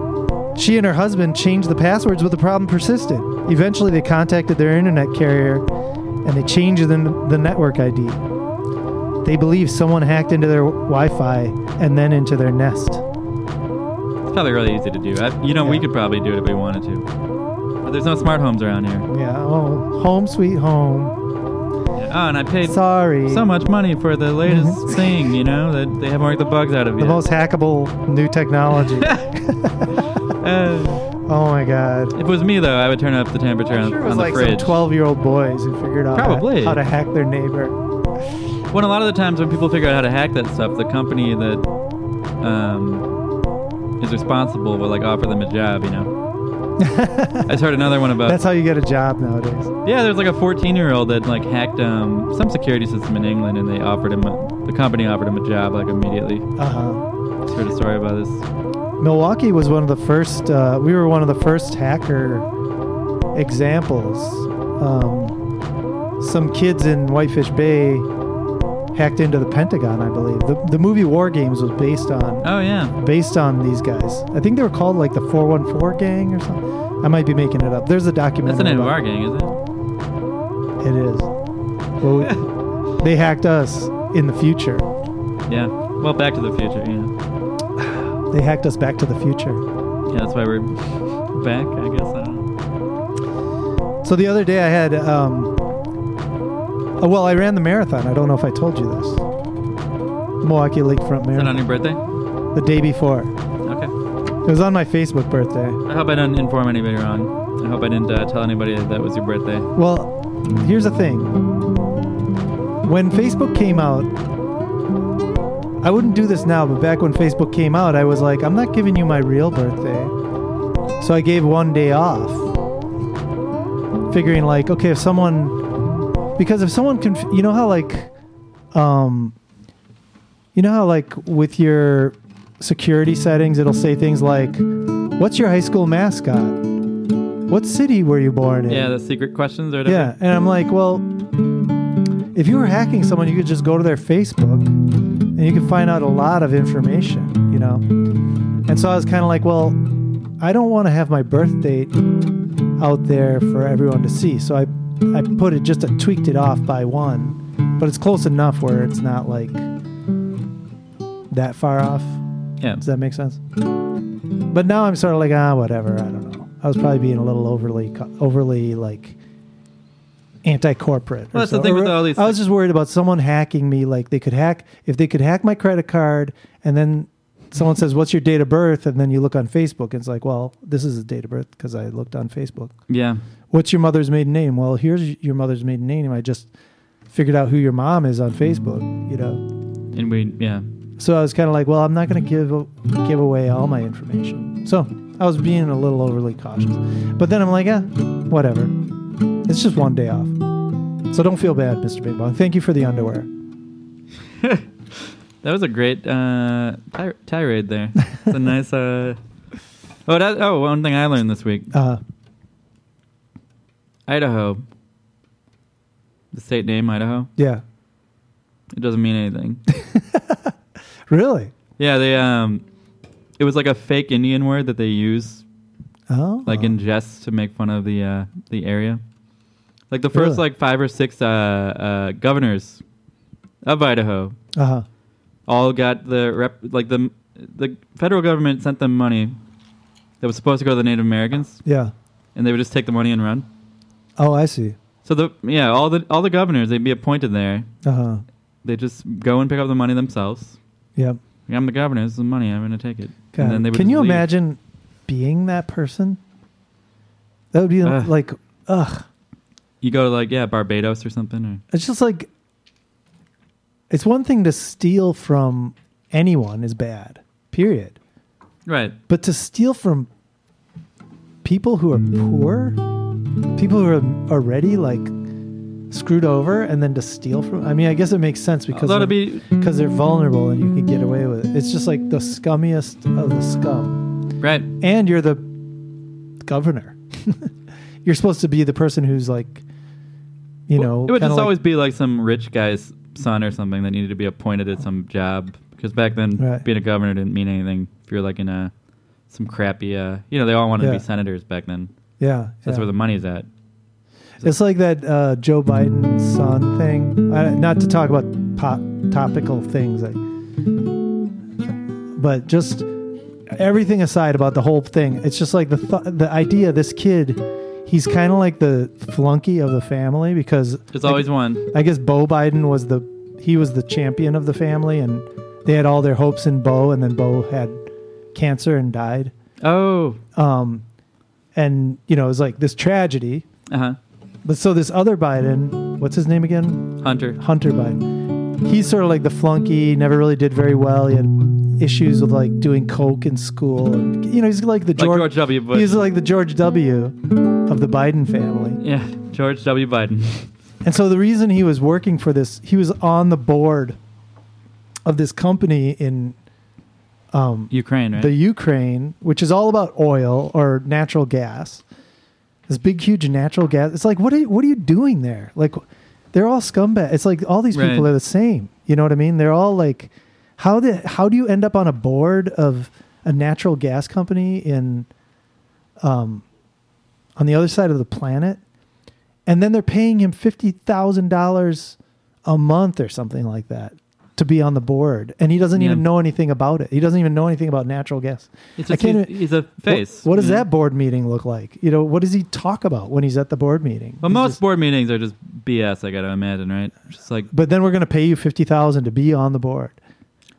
she and her husband changed the passwords, but the problem persisted. Eventually, they contacted their internet carrier and they changed the, the network ID. They believe someone hacked into their Wi Fi and then into their Nest. It's probably really easy to do. I, you know, we could probably do it if we wanted to. But there's no smart homes around here. Yeah, oh, home sweet home. Oh, and I paid Sorry. so much money for the latest mm-hmm. thing, you know, that they haven't worked the bugs out of you. The yet. most hackable new technology. Uh, oh my god. if it was me, though, I would turn up the temperature I'm on, sure it was on the like fridge. some 12 year old boys who figured out how- Probably. how to hack their neighbor. When a lot of the times when people figure out how to hack that stuff, the company that um, is responsible will like offer them a job, you know. I just heard another one about That's how you get a job nowadays. Yeah, there's like a 14 year old that like hacked um, some security system in England, and they offered him a, the company offered him a job like immediately. Uh huh. Just heard a story about this. Milwaukee was one of the first. Uh, we were one of the first hacker examples. Um, some kids in Whitefish Bay hacked into the Pentagon, I believe. The, the movie War Games was based on Oh yeah, based on these guys. I think they were called like the 414 gang or something. I might be making it up. There's a documentary. that's the name of our gang, is it? It is. Well, we- they hacked us in the future. Yeah. Well, Back to the Future. Yeah. They hacked us back to the future. Yeah, that's why we're back. I guess. I. So the other day I had, um, oh, well, I ran the marathon. I don't know if I told you this. Milwaukee Lakefront Marathon. Is that on your birthday? The day before. Okay. It was on my Facebook birthday. I hope I didn't inform anybody wrong. I hope I didn't uh, tell anybody that, that was your birthday. Well, here's the thing. When Facebook came out, I wouldn't do this now, but back when Facebook came out, I was like, I'm not giving you my real birthday. So I gave one day off. Figuring like, okay, if someone because if someone can you know how like um you know how like with your security settings it'll say things like what's your high school mascot? What city were you born in? Yeah, the secret questions or whatever. Yeah, and I'm like, well, if you were hacking someone, you could just go to their Facebook and you can find out a lot of information, you know? And so I was kind of like, well, I don't want to have my birth date out there for everyone to see. So I, I put it, just I tweaked it off by one but it's close enough where it's not like that far off. Yeah. Does that make sense? But now I'm sort of like, ah, whatever. I don't know. I was probably being a little overly, overly like anti-corporate. Well, that's the thing or- with all these I was just worried about someone hacking me. Like they could hack if they could hack my credit card, and then someone says, "What's your date of birth?" and then you look on Facebook, and it's like, "Well, this is a date of birth because I looked on Facebook." Yeah. What's your mother's maiden name? Well, here's your mother's maiden name. I just figured out who your mom is on Facebook. You know. And we, yeah. So I was kind of like, well, I'm not going to give give away all my information. So I was being a little overly cautious. But then I'm like, yeah, whatever. It's just one day off. So don't feel bad, Mr. Bing Bong. Thank you for the underwear. That was a great uh, tir- tirade there. It's a nice. Uh, oh, that, oh, one thing I learned this week: Uh, Idaho, the state name Idaho, yeah. it doesn't mean anything. Really? yeah, they um, it was like a fake Indian word that they use Oh. like in jest to make fun of the uh, the area. Like the first Really? like five or six uh, uh, governors of Idaho Uh huh. all got the rep like the the federal government sent them money that was supposed to go to the Native Americans, Yeah. and they would just take the money and run. Oh, I see. So the yeah, all the all the governors they'd be appointed there. Uh huh. They just go and pick up the money themselves. Yep. I'm the governor. This is the money. I'm going to take it. God. And then they would Can just you leave. imagine being that person? That would be Ugh. like, ugh. You go to like yeah Barbados or something. Or, It's just like it's one thing to steal from anyone is bad. Period. right. But to steal from people who are poor, people who are already like screwed over, and then to steal from. I mean, I guess it makes sense because they're, be because they're vulnerable and you can get away with it. It's just like the scummiest of the scum, right. and you're the governor. you're supposed to be the person who's like, you know, it would just like- always be like some rich guy's son or something that needed to be appointed at some job because back then Right. being a governor didn't mean anything. If you're like in a some crappy, uh, you know, they all wanted to be senators back then. yeah, That's yeah. where the money's at. It's like that uh, Joe Biden son thing. Uh, not to talk about po- topical things, like, but just everything aside about the whole thing. It's just like the th- the idea. This kid, he's kind of like the flunky of the family because There's always one. I guess Bo Biden was the he was the champion of the family, and they had all their hopes in Bo, and then Bo had cancer and died. Oh, Um, and you know, it was like this tragedy. uh huh. But so this other Biden, what's his name again? Hunter. Hunter Biden. He's sort of like the flunky, never really did very well. He had issues with like doing coke in school. And, you know, he's like the George, George W. Bush. He's like the George W. of the Biden family. yeah, George W. Biden. And so the reason he was working for this, he was on the board of this company in um, Ukraine, right? the Ukraine, which is all about oil or natural gas. This big, huge natural gas. It's like, what are you, what are you doing there? Like, they're all scumbags. It's like all these people Right. are the same. You know what I mean? They're all like, how the how do you end up on a board of a natural gas company in, um, on the other side of the planet, and then they're paying him fifty thousand dollars a month or something like that to be on the board, and he doesn't Yeah. even know anything about it. He doesn't even know anything about natural gas. It's just, he's, he's a face. What, what does know? that board meeting look like? You know, what does he talk about when he's at the board meeting? He's most just- board meetings are just BS. I got to imagine, right? Just like but then we're going to pay you fifty thousand to be on the board.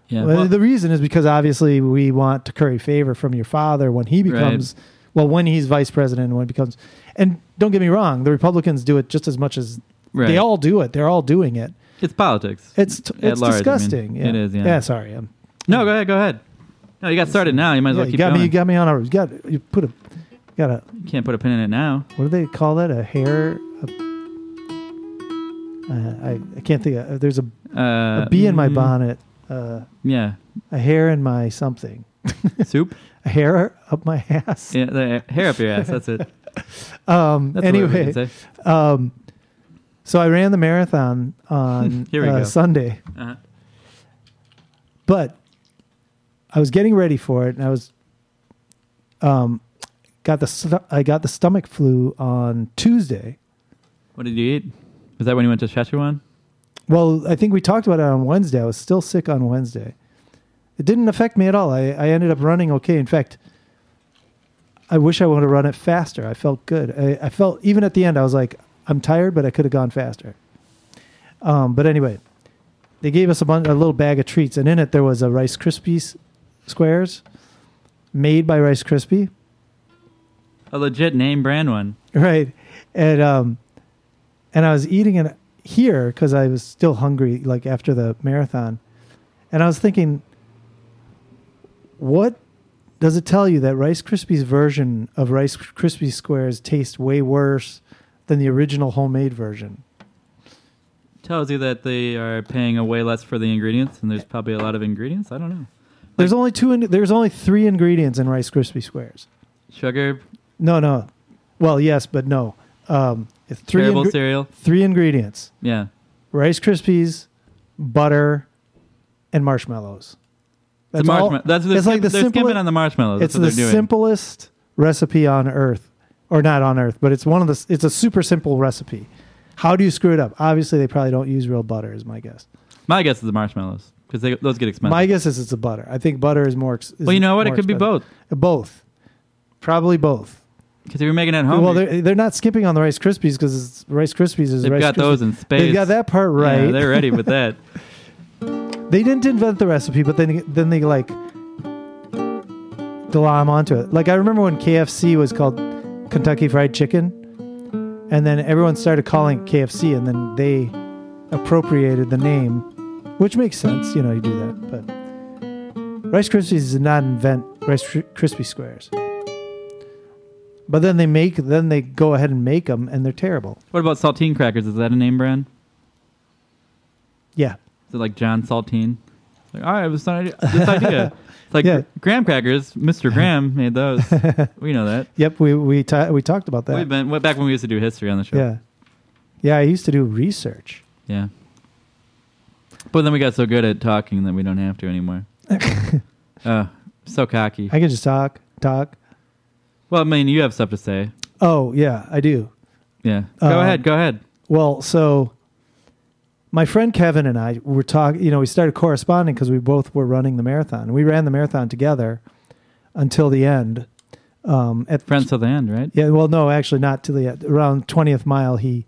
Yeah. Well, well, the reason is because obviously we want to curry favor from your father when he becomes, well, when he's vice president, and when he becomes, and don't get me wrong, the Republicans do it just as much as right. they all do it. They're all doing it. It's politics. It's t- it's large, I mean. disgusting. yeah. It is, yeah. Yeah. Sorry. Um, no, go ahead. Go ahead. No, you got started now. You might as yeah, well you keep got going. me. You got me on a. You got you put a. Got a. You can't put a pin in it now. What do they call that? A hair. A, uh, I I can't think. Of, there's a, Uh, a bee in my mm, bonnet. Uh, Yeah. a hair in my something. Soup. A hair up my ass. Yeah, the hair up your ass. That's it. Um. That's the word we anyway. say. Um, so I ran the marathon on Here we uh, go. Sunday, Uh-huh. but I was getting ready for it, and I was um, got the stu- I got the stomach flu on Tuesday. What did you eat? Was that when you went to Szechuan? Well, I think we talked about it on Wednesday. I was still sick on Wednesday. It didn't affect me at all. I, I ended up running okay. In fact, I wish I would have run it faster. I felt good. I, I felt even at the end. I was like, I'm tired, but I could have gone faster. Um, but anyway, they gave us a, bun- a little bag of treats, and in it there was a Rice Krispies squares made by Rice Krispie. A legit name brand one. right and um and i was eating it here because i was still hungry like after the marathon. And i was thinking what does it tell you that rice krispies version of rice krispie squares tastes way worse than the original homemade version? Tells you that they are paying a way less for the ingredients, and there's probably a lot of ingredients. I don't know. there's only two in, there's only three ingredients in rice krispie squares. Sugar, no no. Well yes but no. Um it's three terrible ingre- cereal. three ingredients Yeah. Rice Krispies, butter, and marshmallows. The marshmallow. That's they're, it's like the they're simple- skipping on the marshmallows. That's It's what the they're doing. simplest recipe on earth, or not on earth, but it's one of the. It's a super simple recipe. How do you screw it up? Obviously, they probably don't use real butter, is my guess. My guess is the marshmallows because those get expensive. My guess is it's a butter. I think butter is more. Ex- is well, you know what? It more could be expensive. both. Both, probably both. Because if you're making it at home, well, they're, they're not skipping on the Rice Krispies because Rice Krispies is they've Rice got Krispies. those in space. They've got that part right. Yeah, they're ready with that. They didn't invent the recipe, but then then they like glom onto it. Like I remember when KFC was called Kentucky Fried Chicken, and then everyone started calling it KFC, and then they appropriated the name, which makes sense. You know, you do that. But Rice Krispies did not invent Rice Krispie squares. But then they make, then they go ahead and make them, and they're terrible. What about saltine crackers? Is that a name brand? Yeah, Is it like John Saltine? Like, all right, it was this idea. This idea. It's like Yeah. graham crackers. Mr. Graham made those. we know that. yep. We we ta- we talked about that. We've been way back when we used to do history on the show. Yeah. Yeah, I used to do research. Yeah. But then we got so good at talking that we don't have to anymore. Oh, so cocky. I could just talk, talk. Well, I mean, you have stuff to say. Oh, yeah, I do. Yeah. Go Uh, ahead. Go ahead. Well, so my friend Kevin and I were talking, you know, we started corresponding because we both were running the marathon. We ran the marathon together until the end. Um, at Friends till the end, right? Yeah, well, no, actually not till the end. Around 20th mile, he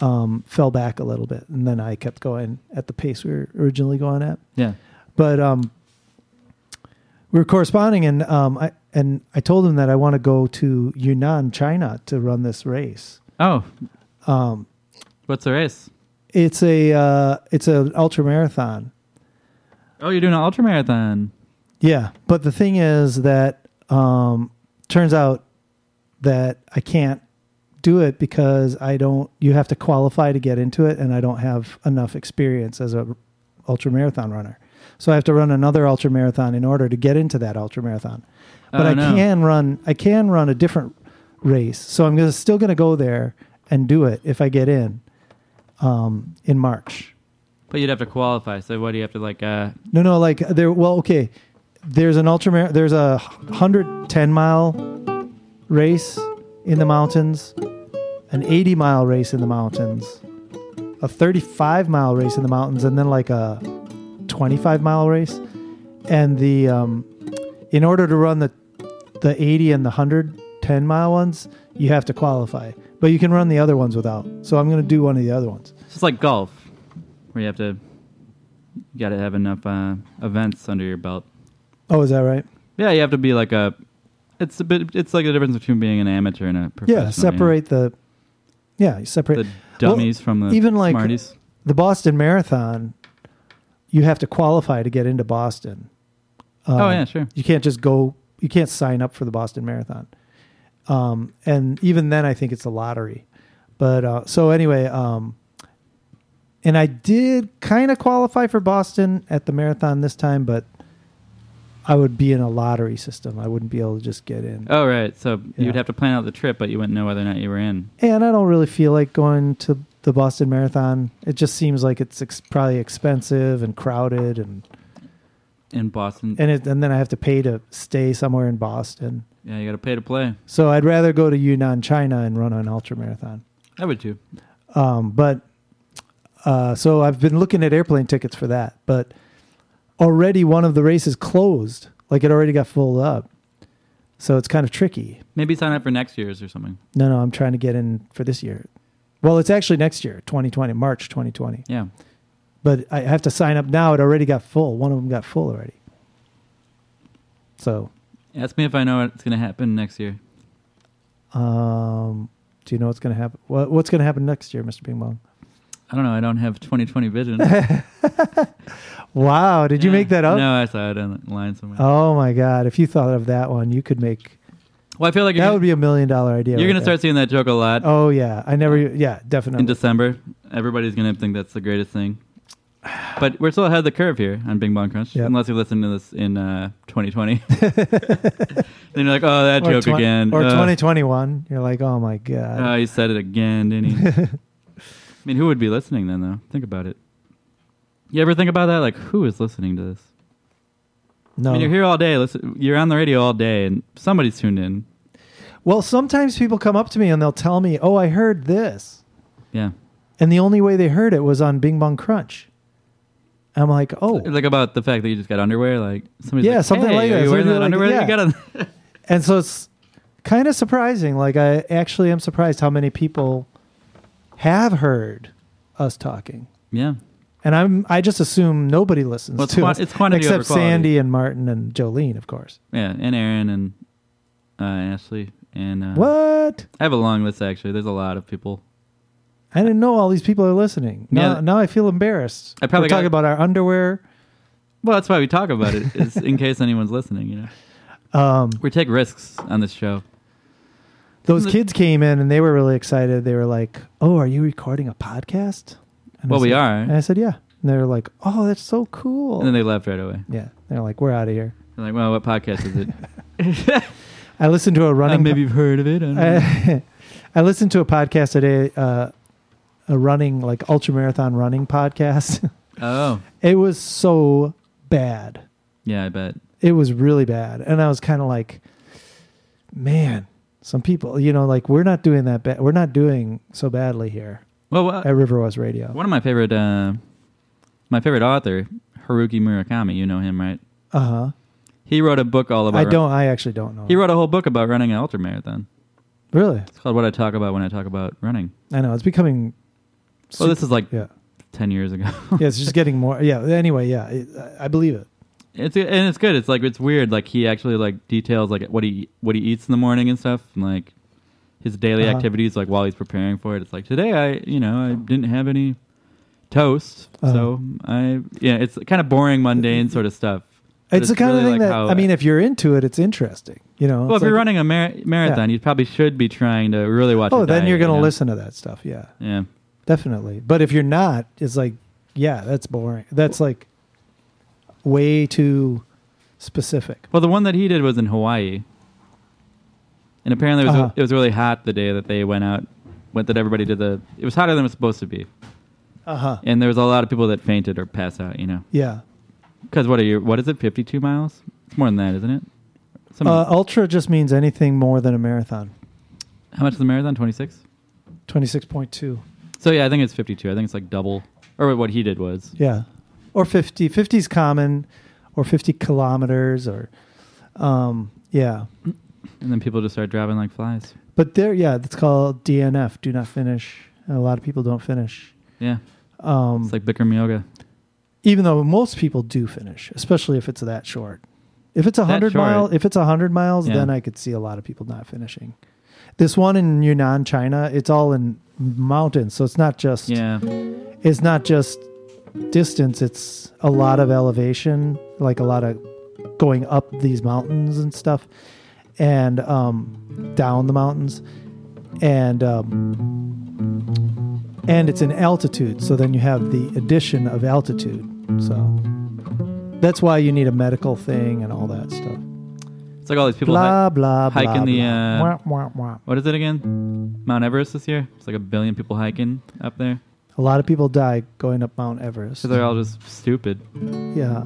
um, fell back a little bit. And then I kept going at the pace we were originally going at. Yeah. but um, we were corresponding, and um, I and I told him that I want to go to Yunnan, China, to run this race. Oh, Um, what's the race? it's a uh, it's an ultra marathon. Oh, you're doing an ultra marathon. Yeah, but the thing is that um, turns out that I can't do it because I don't. You have to qualify to get into it, and I don't have enough experience as a ultra marathon runner. So I have to run another ultra marathon in order to get into that ultra marathon. But Oh, I no. can run. I can run a different race. So I'm gonna, still going to go there and do it if I get in um, in March. But you'd have to qualify. So what do you have to like? uh No, no, like there. Well, okay. There's an ultra. There's a hundred ten mile race in the mountains, an eighty mile race in the mountains, a thirty five mile race in the mountains, and then like a twenty five mile race. And the um, in order to run the the eighty and the hundred ten mile ones, you have to qualify. But you can run the other ones without. So I'm going to do one of the other ones. It's like golf, where you have to. You got to have enough uh, events under your belt. Oh, is that right? Yeah, you have to be like a. It's a bit. It's like the difference between being an amateur and a professional. Yeah, you know? separate the. Yeah, you separate the dummies Well, from the even like smarties. the Boston Marathon. You have to qualify to get into Boston. oh Um, yeah, sure. You can't just go. You can't sign up for the Boston Marathon. Um, and even then, I think it's a lottery. But uh, so anyway, um, and I did kind of qualify for Boston at the marathon this time, but I would be in a lottery system. I wouldn't be able to just get in. Oh right, so Yeah. you'd have to plan out the trip, but you wouldn't know whether or not you were in. And I don't really feel like going to the Boston Marathon. It just seems like it's ex- probably expensive and crowded, and In Boston, and it, and then I have to pay to stay somewhere in Boston. yeah, you got to pay to play. So I'd rather go to Yunnan, China, and run an ultra marathon. I would too. Um, but Uh, so I've been looking at airplane tickets for that, but already one of the races closed. Like it already got filled up. So it's kind of tricky. Maybe sign up for next year's or something. No, no, I'm trying to get in for this year. Well, it's actually next year, 2020, March 2020. Yeah. But I have to sign up now. It already got full. One of them got full already. So, Ask me if I know what's going to happen next year. um, do you know what's going to happen? What, what's going to happen next year, Mr. Bing Bong? I don't know. I don't have 2020 vision. Wow, did you make that up? No, I saw it online somewhere. Oh my God! If you thought of that one, you could make well, I feel like that would be a million dollar idea. you're right going to start seeing that joke a lot Oh yeah, I never. Yeah, definitely. in. December. Everybody's going to think that's the greatest thing. But we're still ahead of the curve here on Bing Bong Crunch, Yep. unless you listen to this in uh, 2020. then you're like, oh, that joke twen- again. Or Ugh. 2021. You're like, oh my God. Oh, he said it again, didn't he? I mean, who would be listening then, though? Think about it. You ever think about that? Like, who is listening to this? No. I mean, you're here all day. Listen, you're on the radio all day, and somebody's tuned in. Well, sometimes people come up to me and they'll tell me, "Oh, I heard this," Yeah, and the only way they heard it was on Bing Bong Crunch. I'm like, "Oh," like about the fact that you just got underwear. Like, somebody's Yeah, like, something hey, like are that. you wearing that like- underwear that yeah. you got on? and so it's kind of surprising. Like, I actually am surprised how many people have heard us talking. yeah, And I'm I just assume nobody listens Well, it's to us it's quantity over except quality. Sandy and Martin and Jolene, of course. yeah, and Aaron and uh, Ashley and uh, What? I have a long list actually. There's a lot of people. I didn't know all these people are listening. Now, Yeah. now I feel embarrassed. I probably We're talking about our underwear. Well, that's why we talk about it, is in case anyone's listening. You know, Um, we take risks on this show. those kids came in and they were really excited. They were like, "Oh, are you recording a podcast?" And I Well, we are. And I said, "Yeah." And they're like, "Oh, that's so cool." And then they left right away. yeah, they're like, "We're out of here." They're like, well, what podcast is it? I listened to a Uh, running. maybe you've heard of it. I don't know. I, I listened to a podcast today, uh, a running like ultra marathon running podcast. oh, it was so bad. yeah, I bet. It was really bad, and I was kind of like, man, some people, you know, like we're not doing that bad. We're not doing so badly here Well, uh, at Riverwest Radio. one of my favorite, uh, my favorite author, Haruki Murakami. You know him, right? Uh huh. He wrote a book all about. I don't. I actually don't know. He wrote a whole book about running an ultra marathon. really. It's called "What I Talk About When I Talk About Running." I know it's becoming. Well, this is like Yeah. ten years ago. Yeah, it's just getting more. Yeah. Anyway, yeah, it, I believe it. It's and it's good. It's like it's weird. Like he actually like details like what he what he eats in the morning and stuff, and like his daily Uh-huh. activities. Like while he's preparing for it, it's like today I you know I didn't have any toast, Uh-huh. so I yeah it's kind of boring, mundane sort of stuff. But It's, the kind really of thing like that I mean, if you're into it, it's interesting. You know. well, It's if you're running a mar- marathon, you probably should be trying to really watch. Oh, then diet, you're going you to know? listen to that stuff. Yeah, Yeah, definitely. But if you're not, it's like, yeah, that's boring. That's like way too specific. Well, the one that he did was in Hawaii, and apparently it was, Uh-huh. it was really hot the day that they went out. Went that everybody did the. It was hotter than it was supposed to be, Uh huh. and there was a lot of people that fainted or passed out. You know, Yeah. because what are you? What is it? Fifty-two miles? It's more than that, isn't it? Some, Uh, ultra just means anything more than a marathon. how much is the marathon? Twenty-six. Twenty six point two. So yeah, I think it's fifty-two. I think it's like double, or what he did was. Yeah. Or 50. 50 is common, or 50 kilometers, or, um, yeah. And then people just start driving like flies. But there, yeah, that's called DNF, do not finish. And a lot of people don't finish. Yeah, Um, it's like Bikram yoga. even though most people do finish, especially if it's that short. If it's a hundred short. mile, if it's a hundred miles, Yeah. then I could see a lot of people not finishing. This one in Yunnan, China, it's all in mountains, so it's not just Yeah, it's not just distance. It's a lot of elevation, like a lot of going up these mountains and stuff, and um, down the mountains, and um, and it's in altitude. So then you have the addition of altitude. So that's why you need a medical thing and all that stuff. it's like all these people. hi- Blah blah blah. hiking the, blah. uh, Wah, wah, wah. what is it again? Mount Everest this year. It's like a billion people hiking up there. A lot of people die going up Mount Everest. So they're all just stupid. yeah.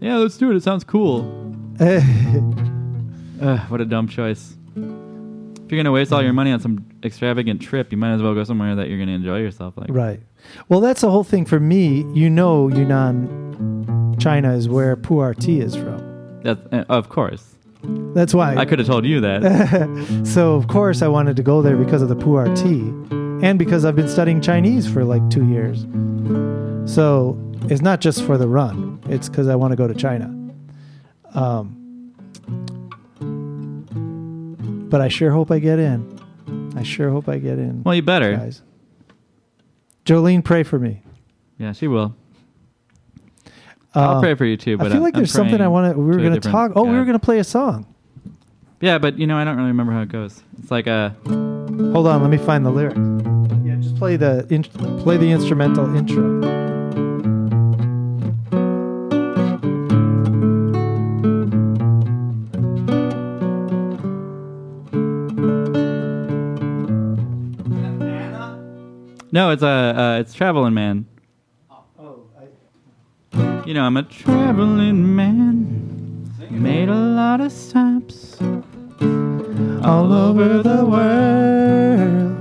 Yeah, let's do it. It sounds cool. Ugh, what a dumb choice. If you're gonna waste all your money on some extravagant trip, you might as well go somewhere that you're gonna enjoy yourself. Like, Right. Well, that's the whole thing for me. You know, Yunnan, China is where pu'er tea is from. That's, uh, of course. That's why I could have told you that. so of course I wanted to go there because of the pu'er tea, and because I've been studying Chinese for like two years. So it's not just for the run; it's because I want to go to China. Um, but I sure hope I get in. I sure hope I get in. well, you better. guys. Jolene, pray for me. Yeah, she will. I'll Uh, pray for you too. But I feel like I'm there's something I want to. We were going to talk. Oh, we were going to play a song. Yeah, but you know, I don't really remember how it goes. It's like a. Hold on, let me find the lyrics. Yeah, just play the in, play the instrumental intro. No, it's a. Uh, it's traveling man. Oh, You know, I'm a traveling man. Made a lot of stops all over the world,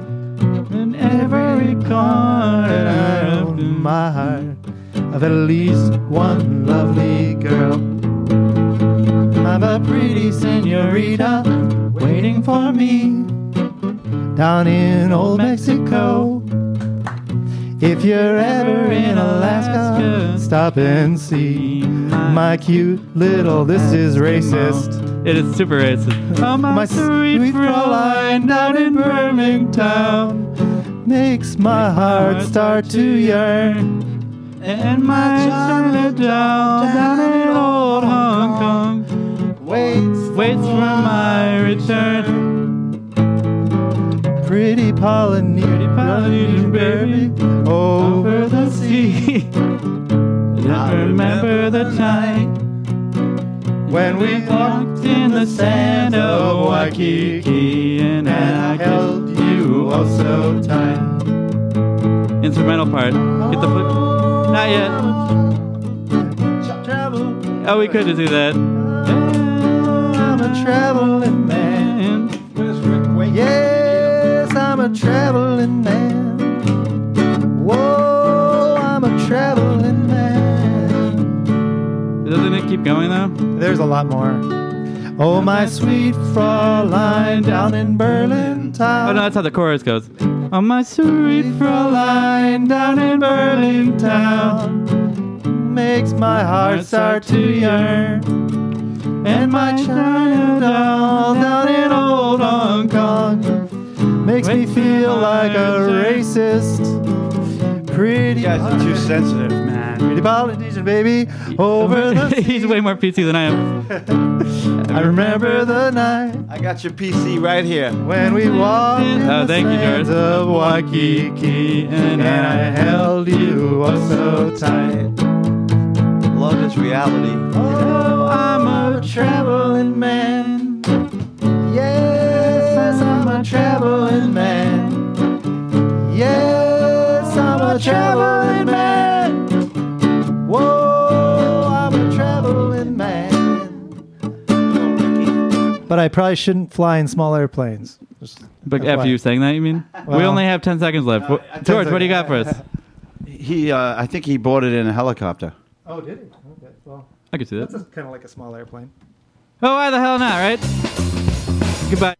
in every corner of my heart, of at least one lovely girl. I'm a pretty senorita waiting for me down in old Mexico. If you're ever in Alaska, stop and see my cute little. This is racist. It is super racist. Oh, my, My sweet sweet Fräulein down in Birmingham. Makes my heart start to yearn. And my China doll down in old Hong Kong Waits, waits for my return. Pretty Polynesian, Polynesian baby over the sea. I remember the time When we walked in the sand of Waikiki and I held you oh so tight. Instrumental part. Hit the flip. Not yet. Oh, we could just do that. I'm a traveling man. I'm a traveling man. Whoa, I'm a traveling man. Doesn't it keep going though? There's a lot more. Oh, my sweet Fräulein down in Berlin town. Oh no, that's how the chorus goes. Oh my sweet Fräulein down in Berlin town. makes my heart start to yearn. And my China doll down in old Hong Kong makes me feel like a racist. Pretty, You guys are too sensitive, man. pretty politician, baby, over the He's way more PC than I am. I remember the night I got your PC right here. when we walked in Oh, the thank you, sands George. of Waikiki, and I held you oh so tight. Love is reality. Oh, I'm a traveling man. Yes, I'm a traveling man. Yes, I'm a traveling man. Whoa, I'm a traveling man. But I probably shouldn't fly in small airplanes. Just But FYI. after you saying that, you mean? we only have 10 seconds left. Wh- George, what do you got for us? He, uh, I think he bought it in a helicopter. Oh, did he? Okay, well, I could see that. that's kind of like a small airplane. Oh, why the hell not, right? Goodbye.